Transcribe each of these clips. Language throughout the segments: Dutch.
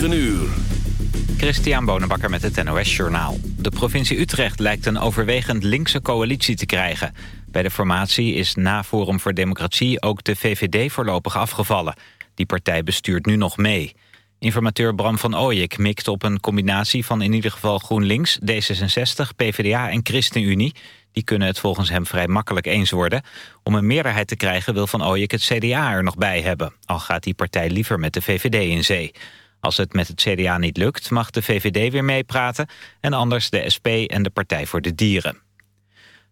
9 uur. Christian Bonenbakker met het NOS Journaal. De provincie Utrecht lijkt een overwegend linkse coalitie te krijgen. Bij de formatie is na Forum voor Democratie ook de VVD voorlopig afgevallen. Die partij bestuurt nu nog mee. Informateur Bram van Ooyek mikt op een combinatie van in ieder geval GroenLinks, D66, PvdA en ChristenUnie. Die kunnen het volgens hem vrij makkelijk eens worden. Om een meerderheid te krijgen wil Van Ooyek het CDA er nog bij hebben. Al gaat die partij liever met de VVD in zee. Als het met het CDA niet lukt, mag de VVD weer meepraten... en anders de SP en de Partij voor de Dieren.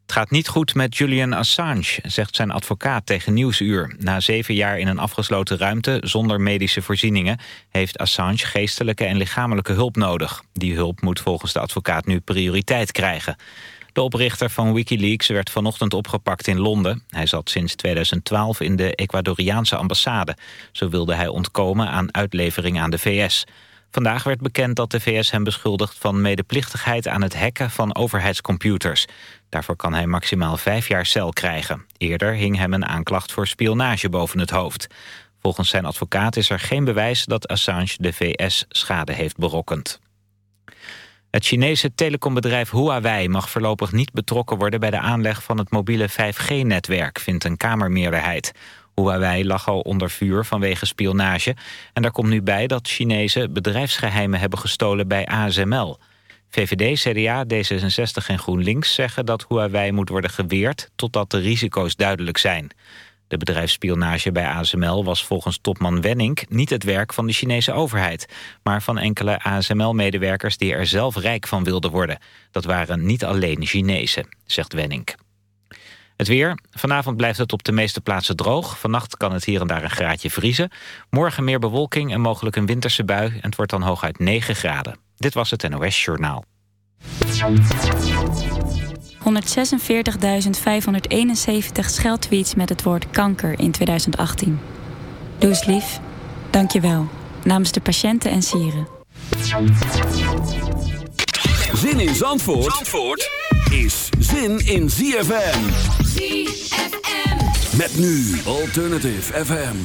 Het gaat niet goed met Julian Assange, zegt zijn advocaat tegen Nieuwsuur. Na zeven jaar in een afgesloten ruimte zonder medische voorzieningen... heeft Assange geestelijke en lichamelijke hulp nodig. Die hulp moet volgens de advocaat nu prioriteit krijgen. De oprichter van Wikileaks werd vanochtend opgepakt in Londen. Hij zat sinds 2012 in de Ecuadoriaanse ambassade. Zo wilde hij ontkomen aan uitlevering aan de VS. Vandaag werd bekend dat de VS hem beschuldigt van medeplichtigheid aan het hacken van overheidscomputers. Daarvoor kan hij maximaal vijf jaar cel krijgen. Eerder hing hem een aanklacht voor spionage boven het hoofd. Volgens zijn advocaat is er geen bewijs dat Assange de VS schade heeft berokkend. Het Chinese telecombedrijf Huawei mag voorlopig niet betrokken worden bij de aanleg van het mobiele 5G-netwerk, vindt een Kamermeerderheid. Huawei lag al onder vuur vanwege spionage en daar komt nu bij dat Chinezen bedrijfsgeheimen hebben gestolen bij ASML. VVD, CDA, D66 en GroenLinks zeggen dat Huawei moet worden geweerd totdat de risico's duidelijk zijn. De bedrijfsspionage bij ASML was volgens topman Wenning niet het werk van de Chinese overheid, maar van enkele ASML-medewerkers die er zelf rijk van wilden worden. Dat waren niet alleen Chinezen, zegt Wenning. Het weer. Vanavond blijft het op de meeste plaatsen droog. Vannacht kan het hier en daar een graadje vriezen. Morgen meer bewolking en mogelijk een winterse bui. En het wordt dan hooguit 9 graden. Dit was het NOS Journaal. 146.571 scheldtweets met het woord kanker in 2018. Doe eens lief. Dank je wel. Namens de patiënten en sieren. Zin in Zandvoort, Zandvoort is zin in ZFM. ZFM. Met nu Alternative FM.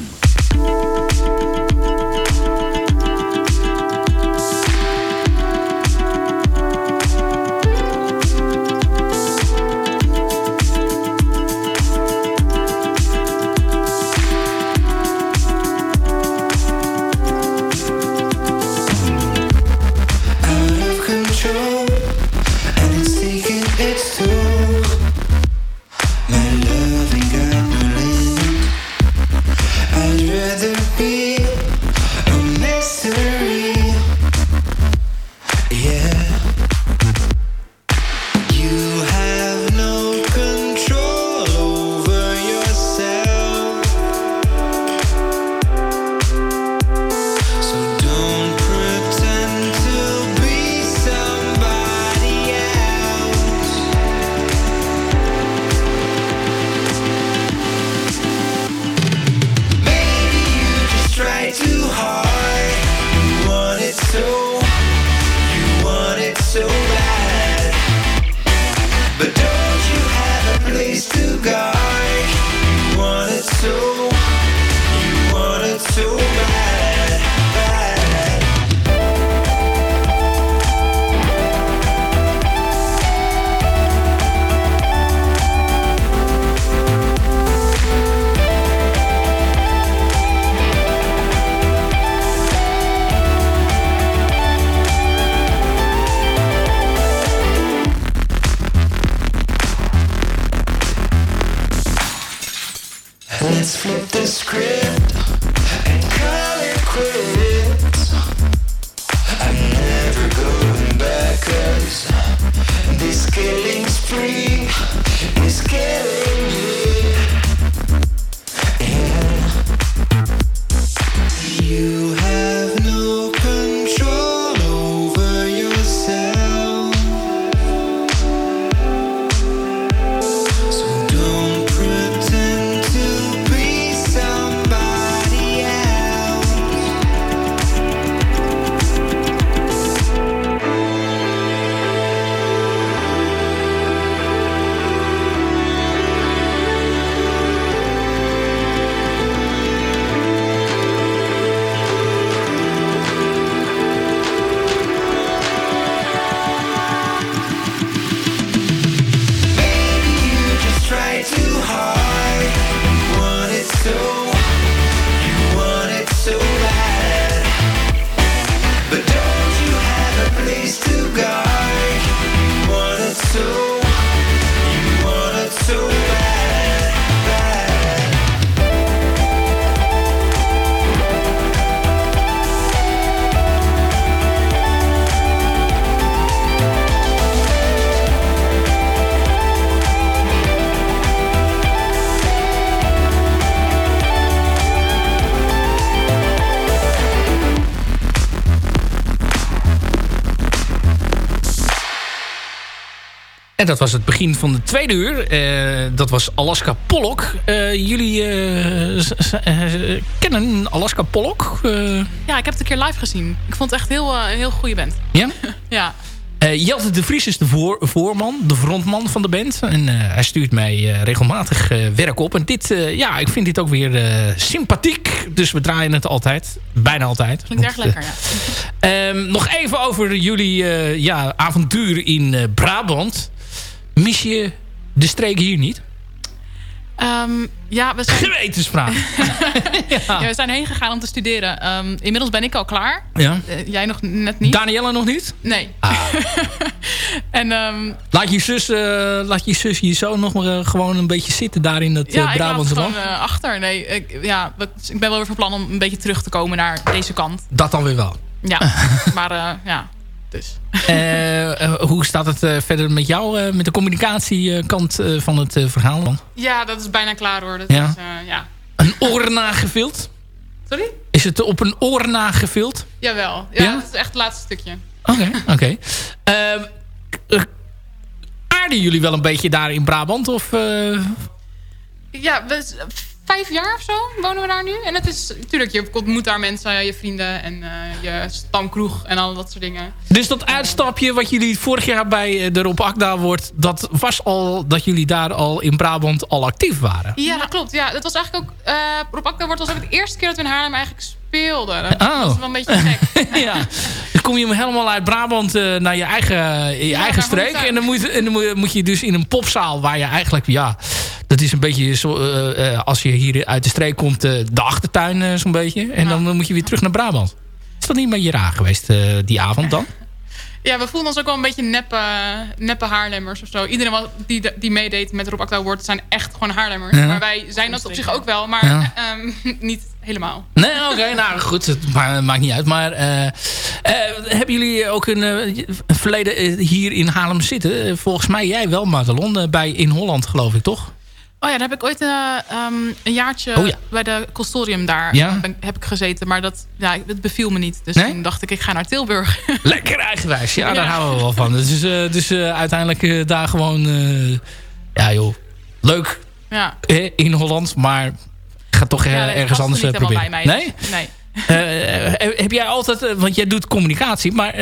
En dat was het begin van de tweede uur. Uh, dat was Alaska Pollock. Uh, jullie uh, kennen Alaska Pollock? Ja, ik heb het een keer live gezien. Ik vond het echt heel, een heel goede band. Ja? ja. Jelte de Vries is de voor, voorman, de frontman van de band. En hij stuurt mij regelmatig werk op. En dit, ja, ik vind dit ook weer sympathiek. Dus we draaien het altijd. Bijna altijd. Klinkt erg lekker, ja. um, nog even over jullie ja, avontuur in Brabant. Mis je de streek hier niet? Um, ja, we zijn... Gewetensvraag. ja. ja. we zijn heen gegaan om te studeren. Um, inmiddels ben ik al klaar. Ja. Uh, jij nog net niet. Danielle nog niet? Nee. Ah. en, um, laat, je zus, uh, laat je zus je zo nog maar uh, gewoon een beetje zitten daar in dat ja, Brabantse land? Ja, ik achter. Nee, ik, ja, ik ben wel weer van plan om een beetje terug te komen naar deze kant. Dat dan weer wel? Ja, maar ja... Dus. Uh, hoe staat het uh, verder met jou, uh, met de communicatiekant van het verhaal dan? Ja, dat is bijna klaar hoor. Dat ja. Is, ja. Een oor nagevuld? Sorry? Is het op een oor nagevuld? Jawel. Ja, ja, dat is echt het laatste stukje. Oké, oké. Okay. Ehm, aarden jullie wel een beetje daar in Brabant? Of, Ja, we, vijf jaar of zo wonen we daar nu. En het is natuurlijk, je ontmoet daar mensen, je vrienden en uh, je stamkroeg en al dat soort dingen. Dus dat uitstapje wat jullie vorig jaar bij de Rob Akda wordt, dat was al dat jullie daar al in Brabant al actief waren? Ja, dat klopt. Ja, dat was eigenlijk ook, uh, Rob Akda wordt was ook de eerste keer dat we in Haarlem eigenlijk speelden. Dat oh. was wel een beetje gek. ja. Dan kom je helemaal uit Brabant uh, naar je eigen, je ja, eigen streek. En dan, moet, en dan moet je dus in een popzaal waar je eigenlijk, ja, dat is een beetje zo, uh, als je hier uit de streek komt, uh, de achtertuin zo'n beetje. En dan moet je weer terug naar Brabant. Is dat niet een beetje raar geweest die avond dan? Ja, we voelden ons ook wel een beetje neppe, neppe Haarlemmers of zo. Iedereen die, die meedeed met Rob Acta Award zijn echt gewoon Haarlemmers. Ja. Maar wij zijn dat op zich ook wel, maar ja. um, niet helemaal. Nee, oké. Okay, nou goed, het maakt niet uit. Maar uh, uh, hebben jullie ook een uh, verleden hier in Haarlem zitten? Volgens mij jij wel, Madelon, bij In Holland geloof ik, toch? Oh ja, daar heb ik ooit uh, um, een jaartje oh, ja. bij de Constorium daar ja? ben, heb ik gezeten. Maar dat, ja, het beviel me niet. Dus nee? toen dacht ik, ik ga naar Tilburg. Lekker eigenwijs. Ja, ja. daar houden we wel van. Dus, uh, dus uh, uiteindelijk daar gewoon... ja joh, leuk ja. in Holland. Maar ga toch nee, ergens anders niet proberen. Bij mij, nee? Dus, nee. Heb jij altijd, want jij doet communicatie, maar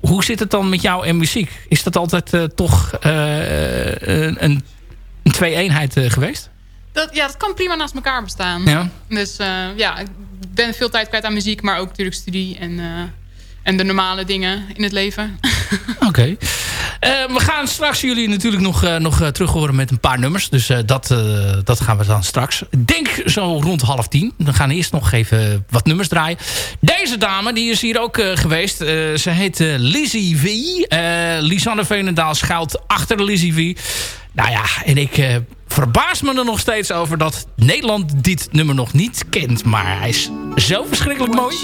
hoe zit het dan met jou en muziek? Is dat altijd toch een, een twee-eenheid geweest? Dat, ja, dat kan prima naast elkaar bestaan. Ja. Dus ja, ik ben veel tijd kwijt aan muziek, maar ook natuurlijk studie en, en de normale dingen in het leven. Oké. Okay. Uh, we gaan straks jullie natuurlijk nog, uh, nog uh, terug horen met een paar nummers. Dus dat, dat gaan we dan straks. Ik denk zo rond half tien. We gaan eerst nog even wat nummers draaien. Deze dame, die is hier ook geweest. ze heet Lizzie V. Lisanne Veenendaal schuilt achter Lizzie V. Nou ja, en ik verbaas me er nog steeds over dat Nederland dit nummer nog niet kent. Maar hij is zo verschrikkelijk mooi.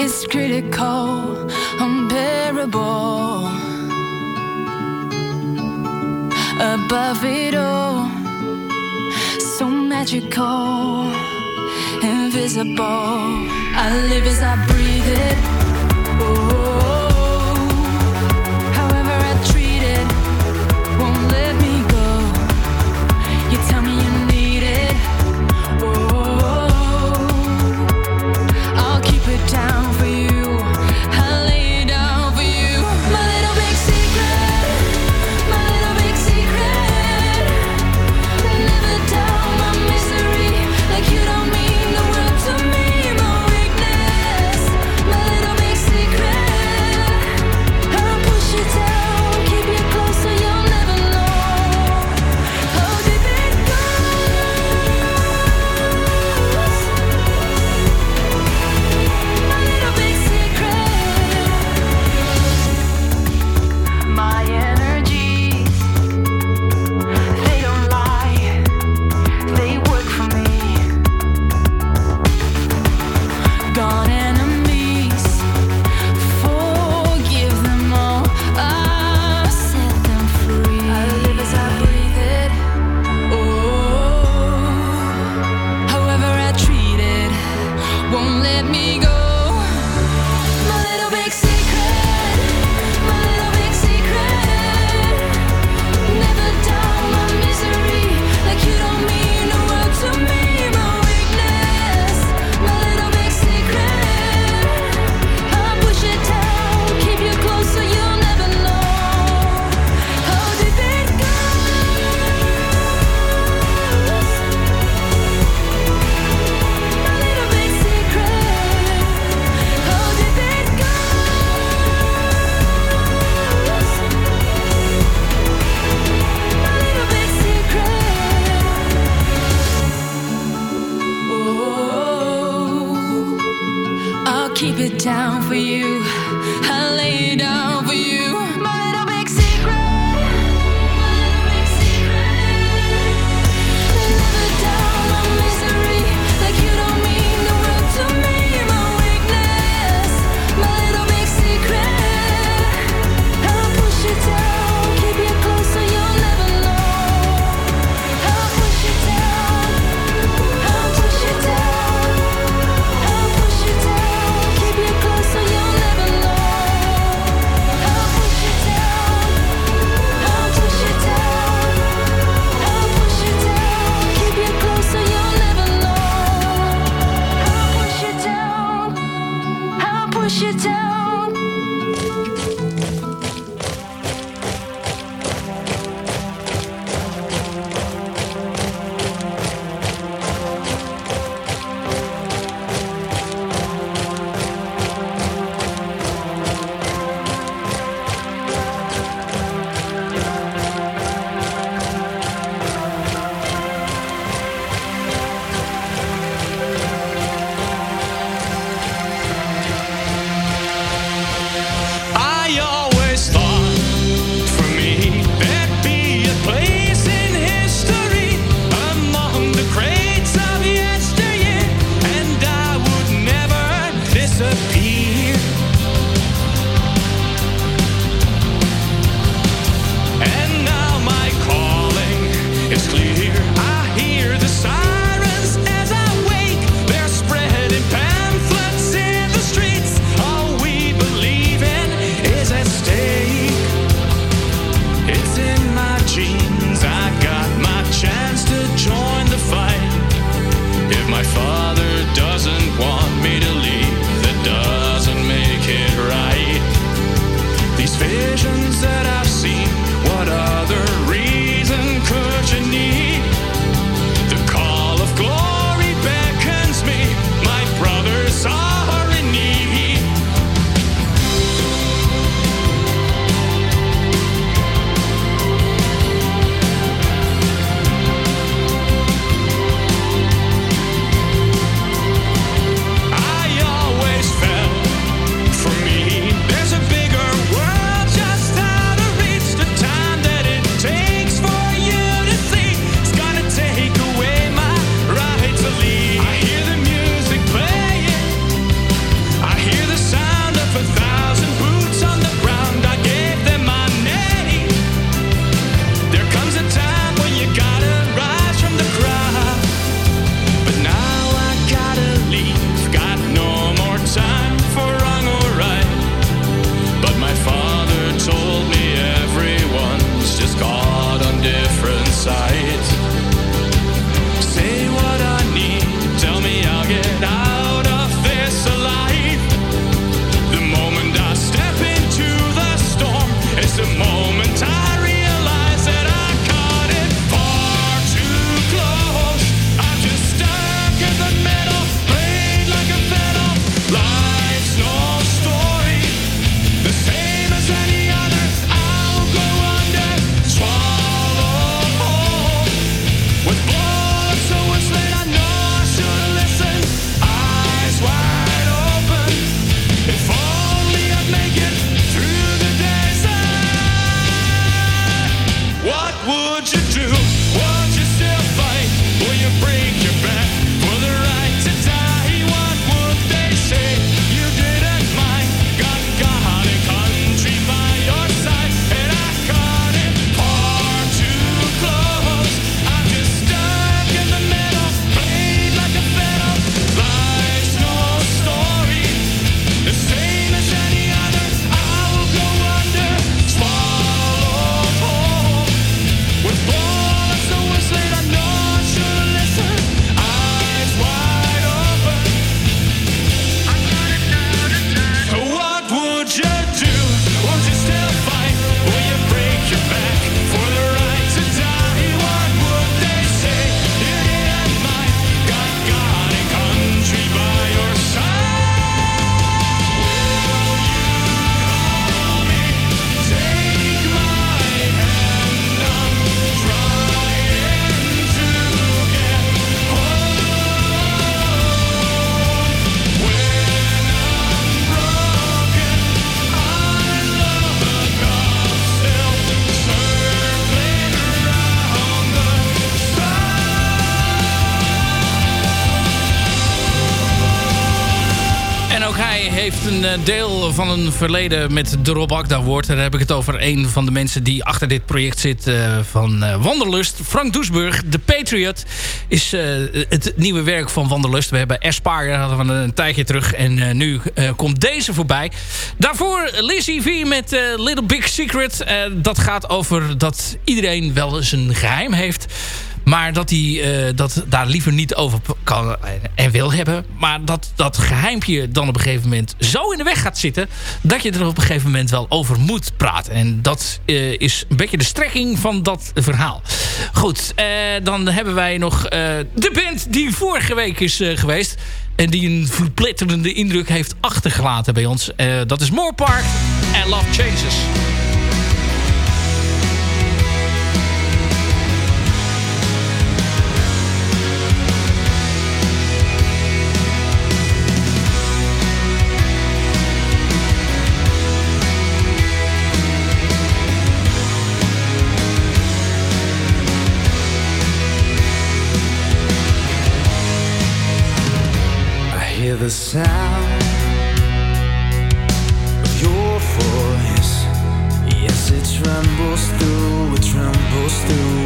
Is critical, unbearable. Above it all, so magical, invisible. I live as I breathe it. Verleden met de Rob Akda Award. Daar heb ik het over een van de mensen die achter dit project zit uh, van uh, Wanderlust. Frank Doesburg, The Patriot, is uh, het nieuwe werk van Wanderlust. We hebben Aspire, hadden we een tijdje terug. En nu komt deze voorbij. Daarvoor Lizzie V met Little Big Secret. dat gaat over dat iedereen wel eens een geheim heeft... Maar dat hij uh, dat daar liever niet over kan en wil hebben. Maar dat dat geheimpje dan op een gegeven moment zo in de weg gaat zitten... dat je er op een gegeven moment wel over moet praten. En dat uh, is een beetje de strekking van dat verhaal. Goed, dan hebben wij nog de band die vorige week is geweest... en die een verpletterende indruk heeft achtergelaten bij ons. dat is Moorpark en Love Changes. The sound of your voice. Yes, it trembles through, it trembles through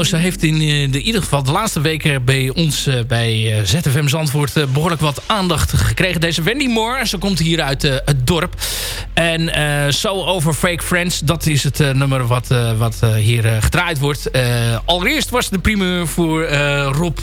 Nou, ze heeft in, eh, de, ieder geval de laatste weken bij ons eh, bij eh, ZFM Zandvoort eh, behoorlijk wat aandacht gekregen. Deze Wendy Moore, ze komt hier uit het dorp. En So Over Fake Friends, dat is het nummer wat, wat hier gedraaid wordt. Allereerst was de primeur voor Rob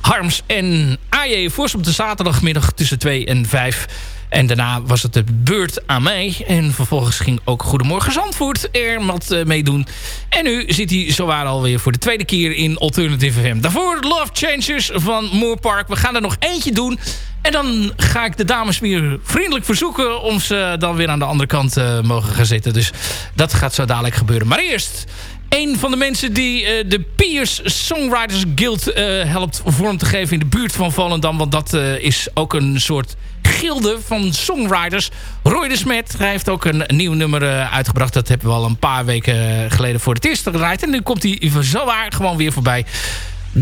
Harms en AJ Vos op de zaterdagmiddag tussen 2 en 5. En daarna was het de beurt aan mij. En vervolgens ging ook Goedemorgen Zandvoort er wat eh, meedoen. En nu zit hij zowaar alweer voor de tweede keer in Alternative FM. Daarvoor Love Changers van Moore Park. We gaan er nog eentje doen. En dan ga ik de dames weer vriendelijk verzoeken... om ze dan weer aan de andere kant eh, mogen gaan zitten. Dus dat gaat zo dadelijk gebeuren. Maar eerst een van de mensen die eh, de Piers Songwriters Guild eh, helpt vorm te geven in de buurt van Volendam. Want dat eh, is ook een soort gilde van songwriters. Roy de Smet hij heeft ook een nieuw nummer uitgebracht. Dat hebben we al een paar weken geleden voor het eerst gedraaid. En nu komt hij zowaar gewoon weer voorbij.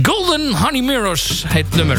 Golden Honey Mirrors heet het nummer.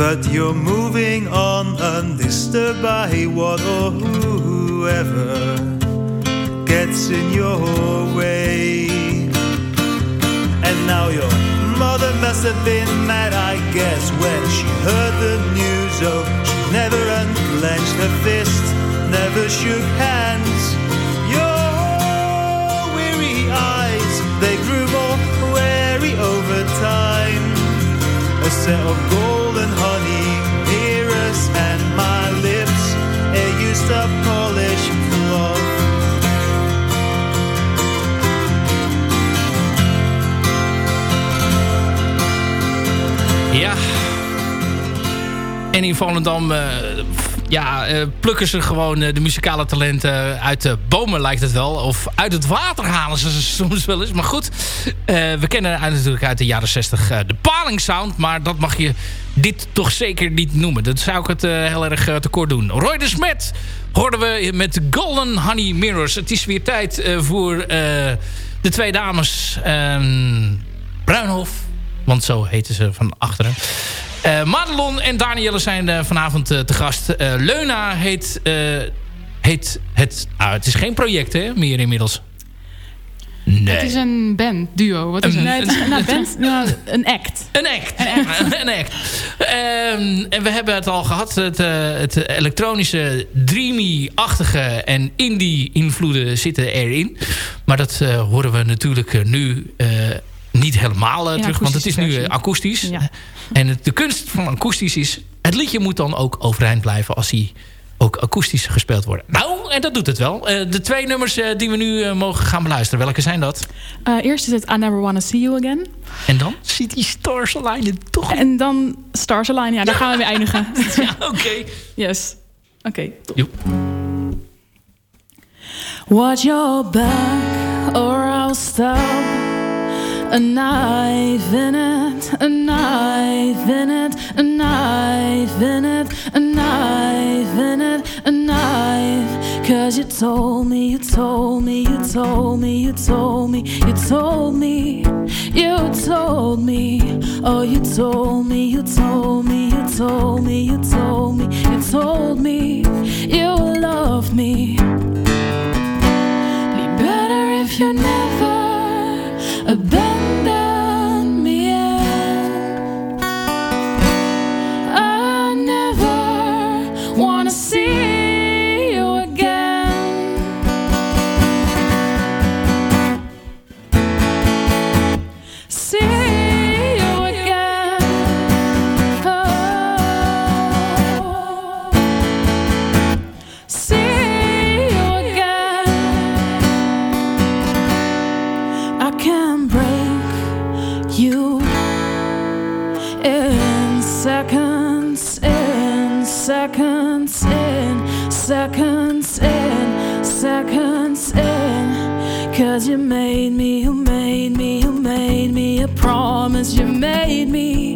But you're moving on undisturbed by what or whoever gets in your way. And now your mother must have been mad, I guess, when she heard the news. Oh, she never unclenched her fist, never shook hands. Your weary eyes, they grew more wary over time. A set of En in Volendam eh, ja, eh, plukken ze gewoon eh, de muzikale talenten uit de bomen, lijkt het wel. Of uit het water halen ze soms wel eens. Maar goed, we kennen natuurlijk uit de jaren 60 eh, de palingsound. Maar dat mag je dit toch zeker niet noemen. Dat zou ik het heel erg tekort doen. Roy de Smet hoorden we met Golden Honey Mirrors. Het is weer tijd voor de twee dames ehm, Bruinhof. Want zo heten ze van achteren. Eh, Madelon en Danielle zijn eh, vanavond eh, te gast. Leuna heet, heet het... Nou, het is geen project, hè? Meer inmiddels. Nee. Het is een band, duo. Wat is Een- het? Is nou, band, nou, een act. Een act. Een act. Ehm, en we hebben het al gehad. Het, het elektronische, dreamy-achtige en indie-invloeden zitten erin. Maar dat horen we natuurlijk nu eh, niet helemaal eh, terug. Want het is nu eh, akoestisch. Ja. En het- de kunst van akoestisch is... Het liedje moet dan ook overeind blijven als hij ook akoestisch gespeeld wordt. Nou, en dat doet het wel. Eh, de twee nummers die we nu mogen gaan beluisteren. Welke zijn dat? Eh, eerst is het I Never Wanna See You Again. En dan? City Stars Align toch? En dan Stars Align. Ja, daar gaan we mee eindigen. Ja, oké. Yes. Oké, top. Joep. Watch your back or I'll stab a knife in it, a knife in it, a knife in it, a knife in it, a knife. Cause you told me, you told me, you told me, you told me, you told me, you told me, oh, you told me, you told me, you told me, you told me, you told me, you love me. Be better if you never abandon You made me, you made me, you made me a promise. You made me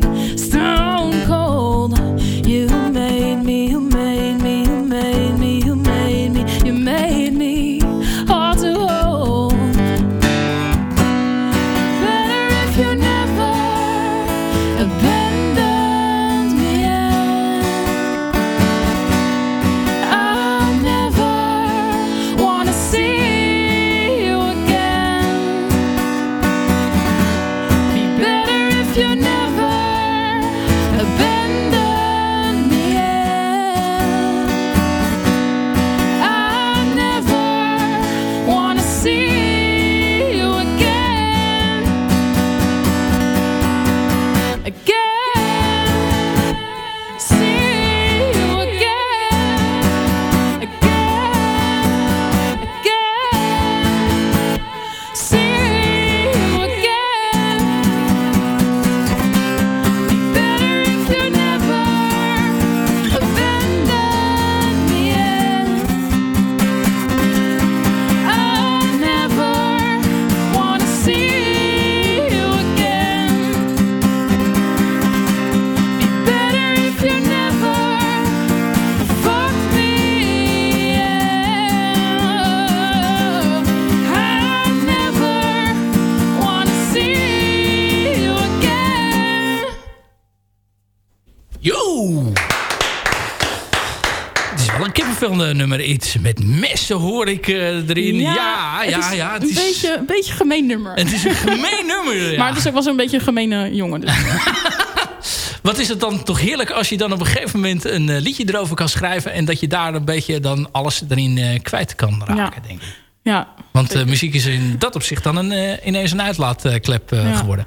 nummer iets met messen hoor ik eh, erin. Ja, ja, ja. het een, is, beetje, een beetje een gemeen nummer. het is een gemeen nummer. ja. Maar het is ook wel zo'n beetje een gemene jongen. Dus. Wat is het dan toch heerlijk als je dan op een gegeven moment een eh, liedje erover kan schrijven... en dat je daar een beetje dan alles erin eh, kwijt kan raken, Ja. denk ik. Ja, Want eh, muziek is in dat opzicht dan een, eh, ineens een uitlaatklep eh, Ja. geworden.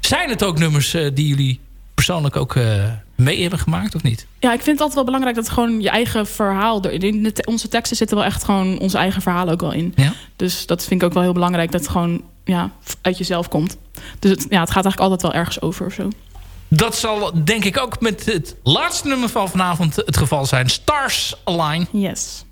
Zijn het ook nummers eh, die jullie persoonlijk ook eh, mee hebben gemaakt of niet? ja, ik vind het altijd wel belangrijk dat gewoon je eigen verhaal... erin- In de onze teksten zitten wel echt gewoon onze eigen verhaal ook wel in. Ja? Dus dat vind ik ook wel heel belangrijk dat het gewoon ja, uit jezelf komt. Dus het, ja, het gaat eigenlijk altijd wel ergens over of zo. Dat zal denk ik ook met het laatste nummer van vanavond het geval zijn. Stars Align. Yes.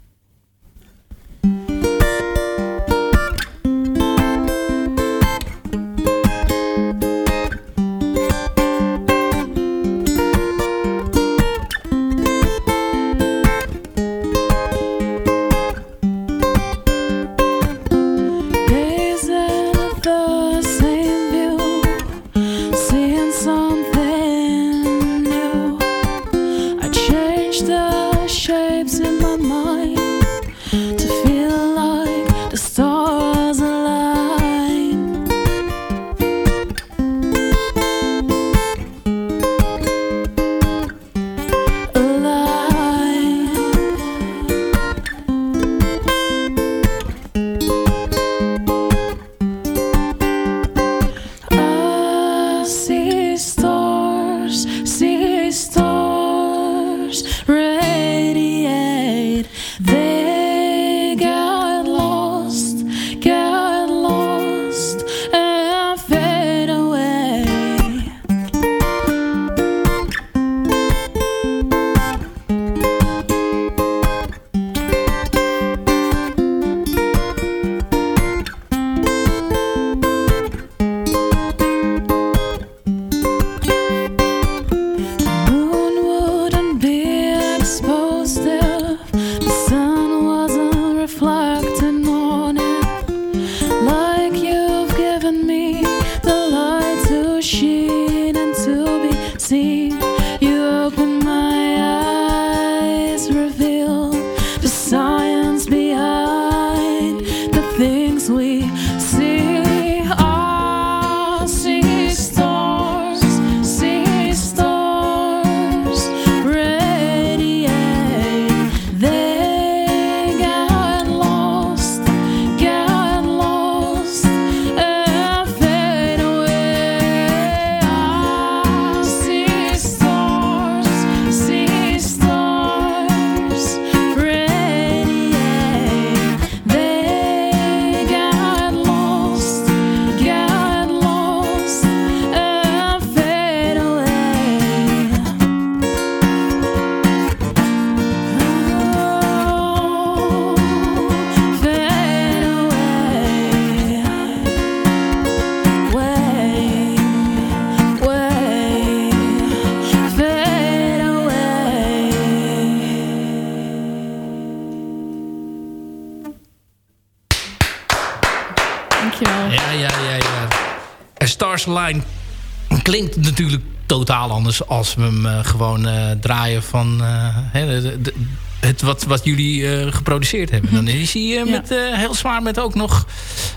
Natuurlijk totaal anders als we hem eh, gewoon eh, draaien van eh, de- de- het wat, wat jullie geproduceerd hebben. Dan is hij met, heel zwaar met ook nog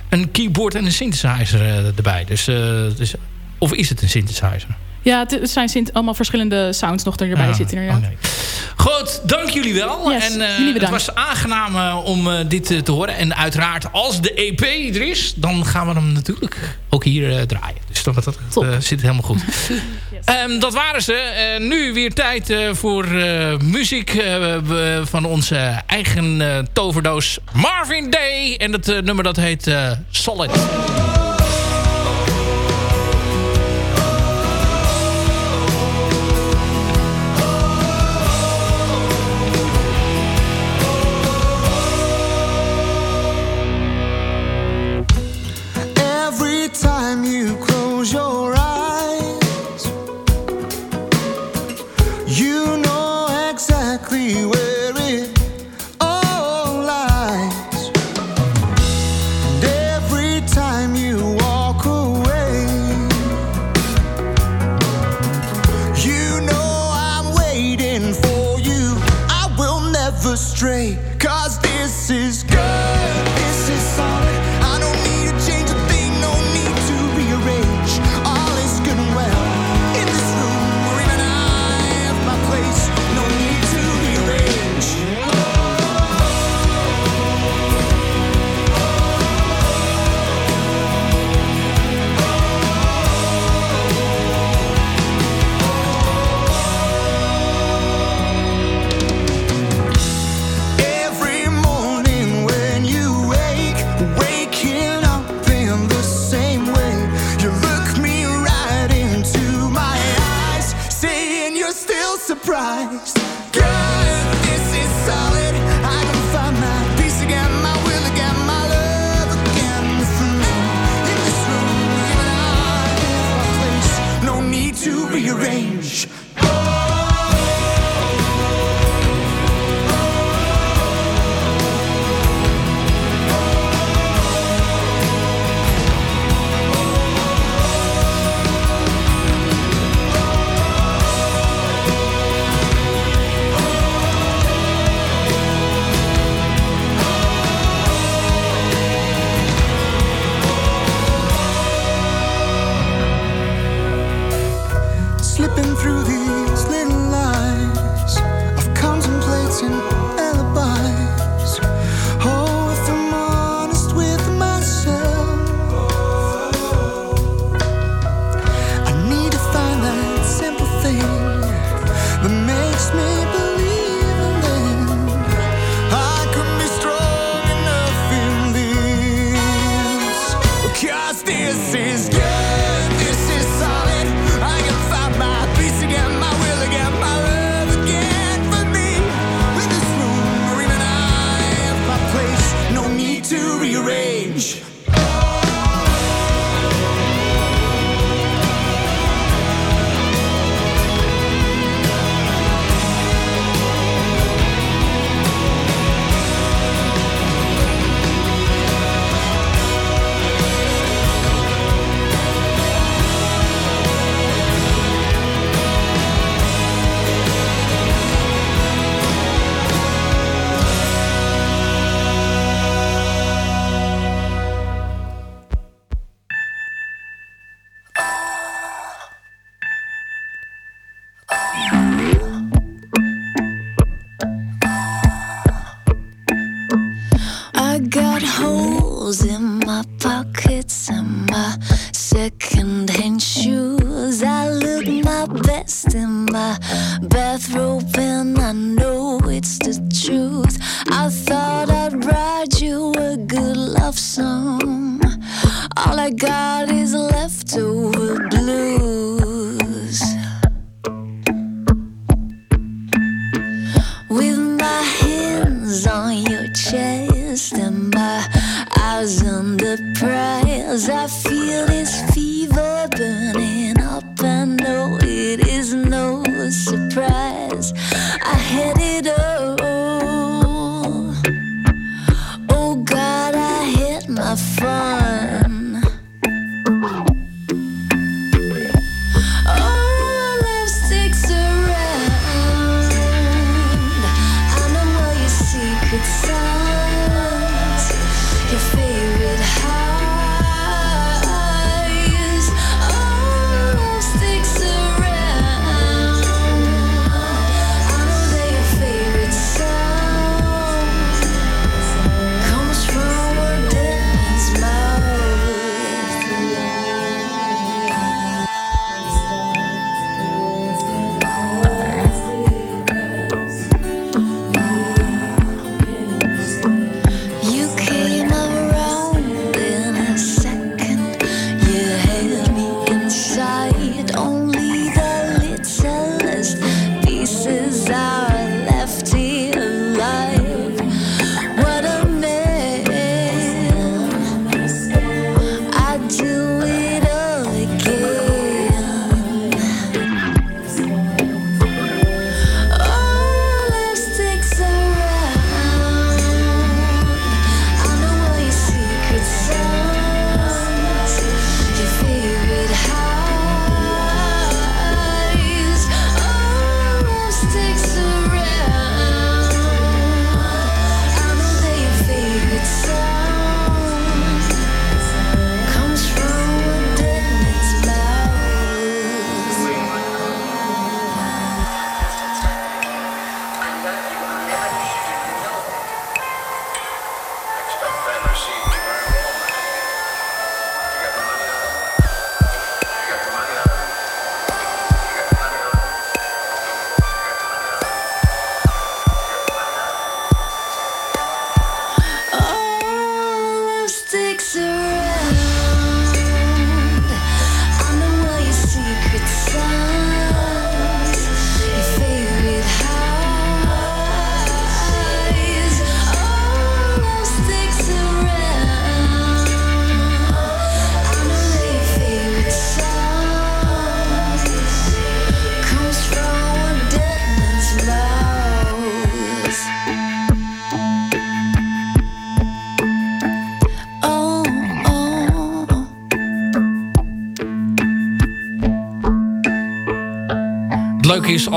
een keyboard en een synthesizer erbij. Dus, of is het een synthesizer? Ja, het zijn allemaal verschillende sounds nog erbij Ah, zitten. Ja. oké. Goed, dank jullie wel. Yes, en, jullie het was aangenaam om dit te horen. En uiteraard, als de EP er is, dan gaan we hem natuurlijk ook hier draaien. Dus dat, dat Top. eh, zit helemaal goed. Ehm, dat waren ze. Eh, nu weer tijd eh, voor muziek van onze eigen toverdoos Marvin Day. En het eh, nummer dat heet Solid. stray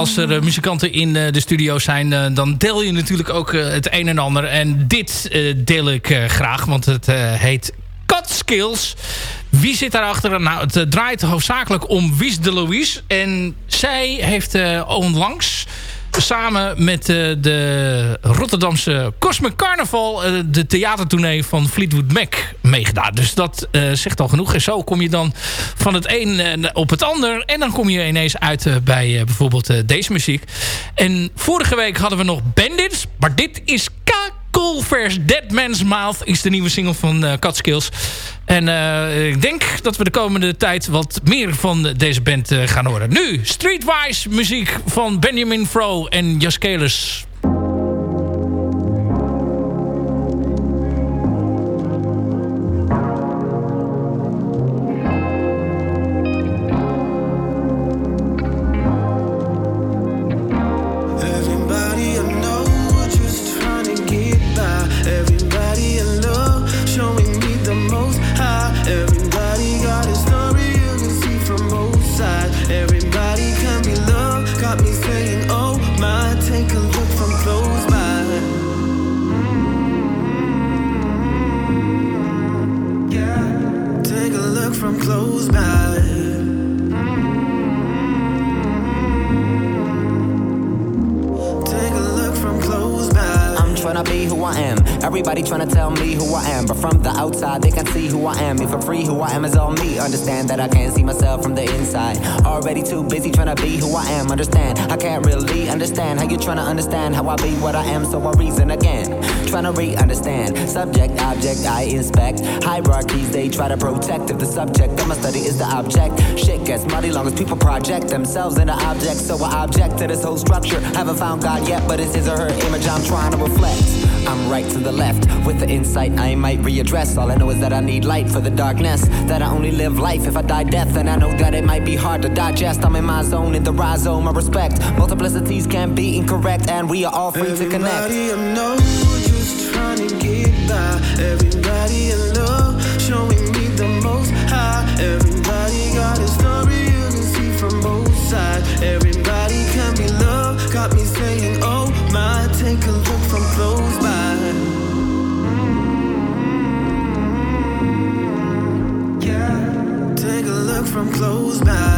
als er eh, muzikanten in eh, de studio zijn... eh, dan deel je natuurlijk ook het een en ander. En dit deel ik graag, want het heet Cut Skills. Wie zit daarachter? Nou, het draait hoofdzakelijk om Wies de Louise. En zij heeft onlangs samen met eh, de Rotterdamse Cosmic Carnival... eh, de theatertournee van Fleetwood Mac meegedaan. Dus dat eh, zegt al genoeg. En zo kom je dan van het een op het ander. En dan kom je ineens uit bij bijvoorbeeld deze muziek. En vorige week hadden we nog Bandits. Maar dit is Kakel vers Dead Man's Mouth. Is de nieuwe single van eh Catskills. En eh, ik denk dat we de komende tijd wat meer van deze band eh, gaan horen. Nu, Streetwise muziek van Benjamin Fro en Jaskelis. Inside. Already too busy tryna be who I am. Understand, I can't really understand how you tryna understand how I be what I am. So I reason again. Tryna re understand. Subject, object, I inspect. Hierarchies they try to protect. If the subject of my study is the object, shit gets muddy long as people project themselves into objects. So I object to this whole structure. Haven't found God yet, but it's his or her image I'm trying to reflect. I'm right to the left with the insight I might readdress. All I know is that I need light for the darkness. That I only live life if I die death. And I know that it might be hard to digest. I'm in my zone, in the rhizome. I respect multiplicities can be incorrect, and we are all free to connect. Everybody I know just trying to get by. Everybody from close by.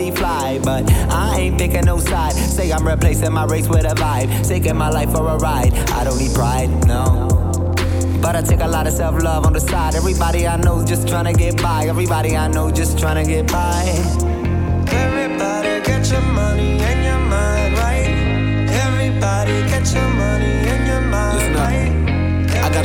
be fly, but I ain't picking no side. Say I'm replacing my race with a vibe, taking my life for a ride. I don't need pride, no. But I take a lot of self love on the side. Everybody I know just trying to get by. Everybody I know just trying to get by. Everybody get your money and your mind right. Everybody get your money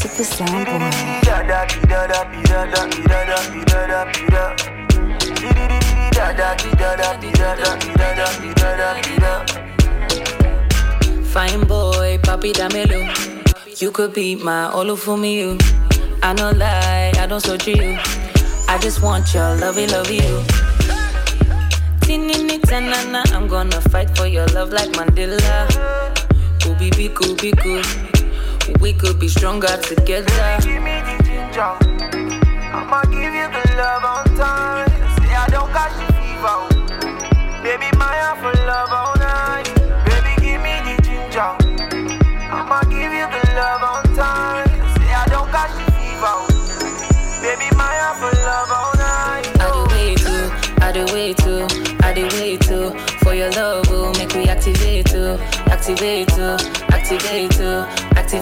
Super boy. Fine boy, papi dámelo. You could be my all for me, you. I no lie, I don't search you. I just want your lovey, love you. I'm gonna fight for your love like Mandela. Ooby be cool, be cool. We could be stronger together. Give me the ginger. I'ma give you the love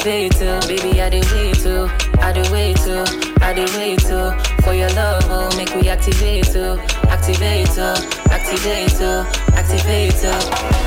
activate too. Baby, I do way too, I do way too, I do way too. For your love, will make me activate too, activate too, activate too, activate too.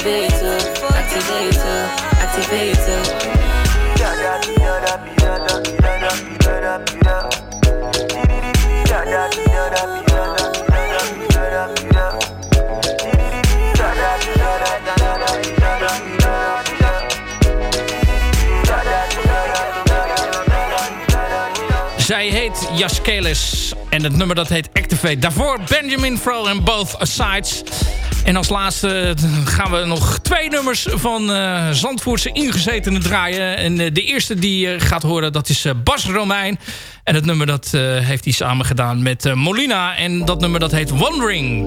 Too, activate too. Zij heet Jas Kelis en het nummer dat heet Activate. Daarvoor Benjamin Fro en Both Sides. En als laatste gaan we nog twee nummers van eh Zandvoortse ingezetenen draaien. En eh, de eerste die je gaat horen, dat is eh, Bas Romein. En het nummer dat eh, heeft hij samen gedaan met eh, Molina. En dat nummer dat heet Wandering.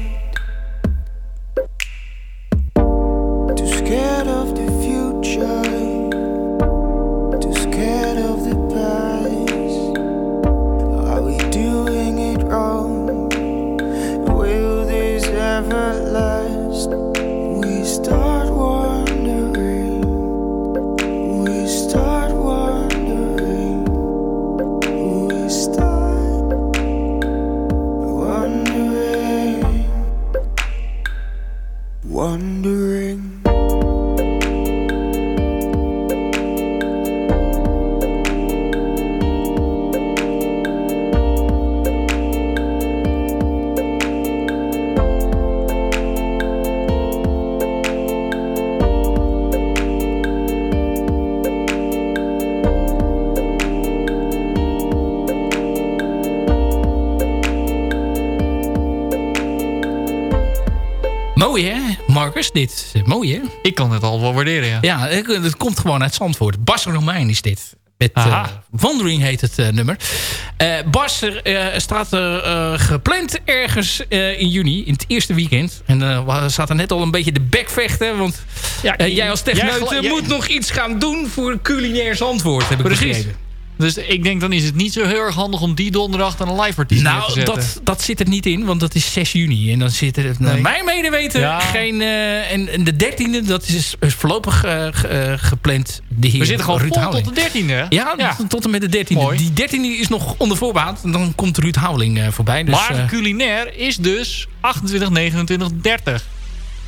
Dit is mooi hè? Ik kan het al wel waarderen, ja. Ja, het komt gewoon uit Zandvoort. Bas Romein is dit. Met eh. Wandering heet het eh, nummer. Eh, Bas er staat er eh, gepland ergens eh, in juni, in het eerste weekend. En we zaten net al een beetje de bekvechten. Want eh, jij als techneut jij gel- jij- moet nog iets gaan doen voor culinair Zandvoort, heb ik Precies. begrepen. Dus ik denk dan is het niet zo heel erg handig om die donderdag dan een live artiest te Nou, zetten. dat, dat zit er niet in, want dat is 6 juni. En dan zit er, naar Nee. mijn medeweten, Ja. geen... eh, en, en de 13e, dat is is voorlopig eh, eh, gepland. De heer We zitten gewoon Ruud vol Houweling. tot de 13e. hè? Ja, tot- en met de 13e. Mooi. Die 13e is nog onder voorbaat. En dan komt Ruud Houweling voorbij. Dus, maar culinair is dus 28, 29, 30.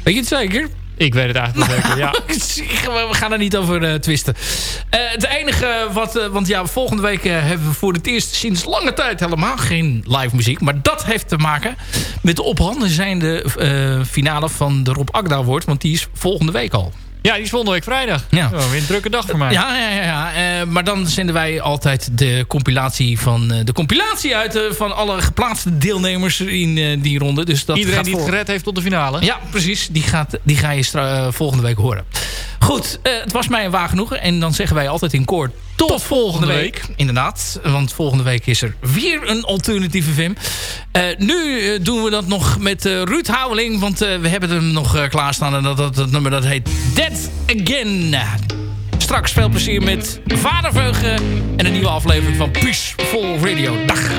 weet je het zeker? Ik weet het eigenlijk wel zeker, ja. We gaan er niet over eh, twisten. Eh, het enige wat... eh, want ja, volgende week hebben we voor het eerst sinds lange tijd helemaal geen live muziek. Maar dat heeft te maken met de op handen zijnde finale van de Rob Agda Award. Want die is volgende week al. Ja, die is volgende week vrijdag. Ja. Oh, weer een drukke dag voor mij. Ja, ja, ja. ja. Eh, maar dan zenden wij altijd de compilatie, van, eh, de compilatie uit eh, van alle geplaatste deelnemers in die ronde. Dus dat Iedereen gaat die het gered heeft tot de finale. Ja, precies. Die, gaat, die ga je volgende week horen. Goed, eh, het was mij een waar genoegen. En dan zeggen wij altijd in koor tot, volgende week. Inderdaad, want volgende week is er weer een alternatieve film. Eh, nu eh, doen we dat nog met eh, Ruud Houweling. Want eh, we hebben hem nog klaarstaan. En dat, dat, dat nummer dat heet Dead Again. Straks veel plezier met Vaderveugen. En een nieuwe aflevering van Peaceful Radio. Dag.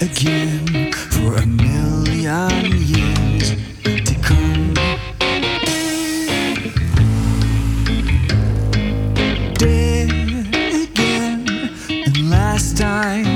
again for a million time